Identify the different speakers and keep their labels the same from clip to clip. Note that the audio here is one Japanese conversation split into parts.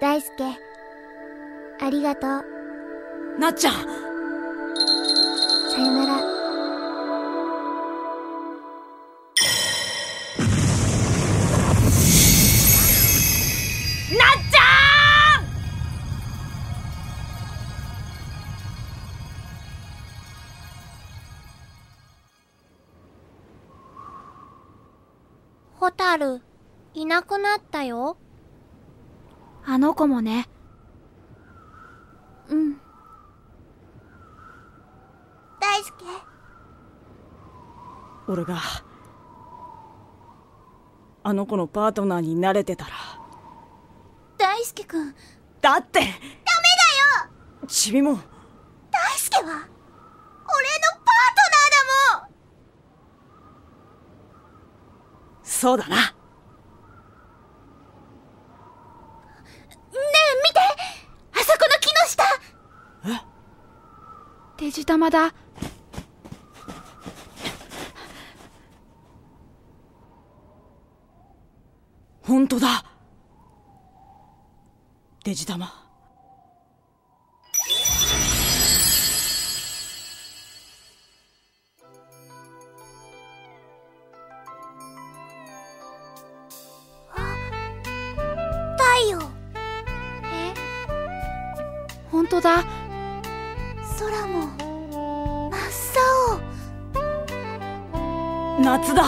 Speaker 1: 大輔。ありがとう。
Speaker 2: なっちゃん。
Speaker 1: さよなら。
Speaker 2: なっちゃん！
Speaker 1: ホタルいなくなったよ
Speaker 3: あの子もね。
Speaker 1: うん。大輔。
Speaker 2: 俺があの子のパートナーになれてたら。
Speaker 1: 大輔くん。
Speaker 2: だって。
Speaker 1: ダメだよ。
Speaker 2: ちびも。
Speaker 1: 大輔は俺のパートナーだもん。
Speaker 2: そうだな
Speaker 1: ねえ見て。あそこの木の下。
Speaker 3: デジ玉だ。
Speaker 2: 本当だ。デジ玉
Speaker 3: 本当だ。
Speaker 1: 空も真っ青。
Speaker 2: 夏だ。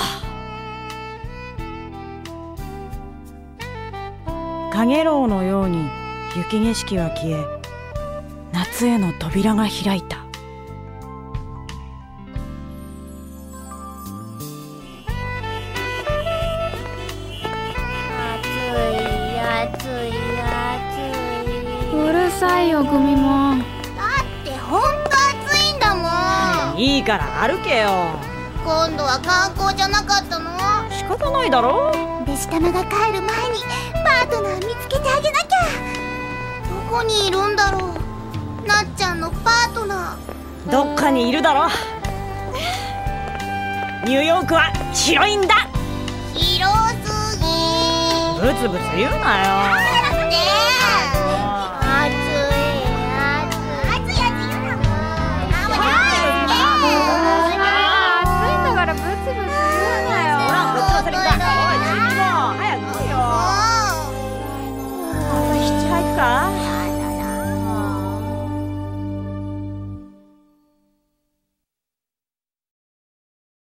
Speaker 2: 影楼のように雪景色は消え夏への扉が開いた
Speaker 1: う
Speaker 3: るさいよ、グミもん。
Speaker 1: だってほんと暑いんだもん。
Speaker 2: いいから歩けよ。
Speaker 1: 今度は観光じゃなかったの？
Speaker 2: 仕方ないだろ。
Speaker 1: デジタマが帰る前にパートナー見つけてあげなきゃ。どこにいるんだろう？なっちゃんのパートナー。
Speaker 2: どっかにいるだろ。ニューヨークは広いんだ。
Speaker 1: 広すぎ。
Speaker 2: ブツブツ言うなよ